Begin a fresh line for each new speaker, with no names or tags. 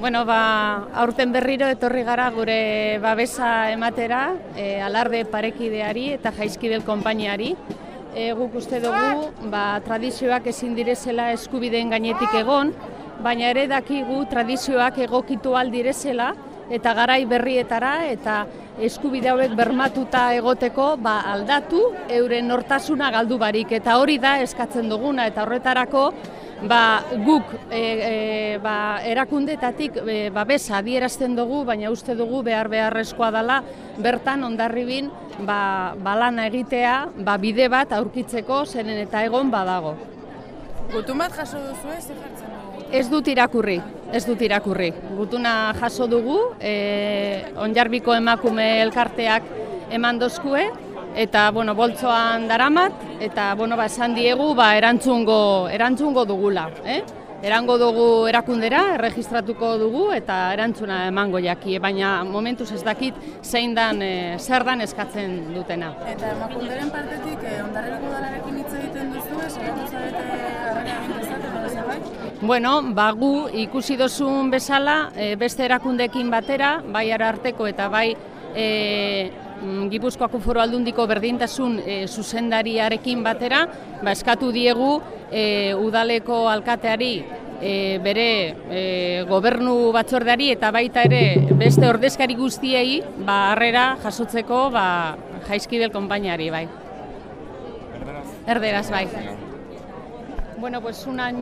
Bueno, ba, aurten berriro etorri gara gure babesa ematera, e, alarde parekideari eta jaizkibel konpainiari. E, guk uste dugu, ba, tradizioak ezin direzela eskubideen gainetik egon, baina ere dakigu tradizioak egokitu aldirezela eta garai berrietara eta eskubide hauek bermatuta egoteko ba, aldatu euren nortasuna galdu barik eta hori da eskatzen duguna eta horretarako ba, guk e, e, ba, erakundetatik e, babesa adierazten dugu, baina uste dugu behar beharrezkoa dela bertan ondarribin ba, balana egitea ba, bide bat aurkitzeko zenen eta egon badago.
Gutun bat jaso duzu ez, jartzen
Ez dut irakurri, ez dut irakurri. Gutuna jaso dugu, e, onjarbiko emakume elkarteak eman dozkue, eta bueno, boltzoan daramat, eta bueno, ba, esan diegu ba, erantzungo, erantzungo dugula. Eh? Erango dugu erakundera, erregistratuko dugu eta erantzuna emango jaki, baina momentuz ez dakit zein dan, e, zer dan eskatzen dutena.
Eta emakunderen partetik, eh, ondarribiko dalarekin hitz egiten duzu, egin zarete harrera?
Bueno, ba, gu ikusi dozun bezala, e, beste erakundekin batera, bai ararteko eta bai e, Gipuzkoako Foro Aldundiko berdintasun e, zuzendariarekin batera, ba, eskatu diegu e, udaleko alkateari e, bere e, gobernu batzordeari eta baita ere beste ordezkari guztiei ba, harrera jasotzeko ba, jaizkibel konpainiari bai. Erderaz bai. Bueno, pues un año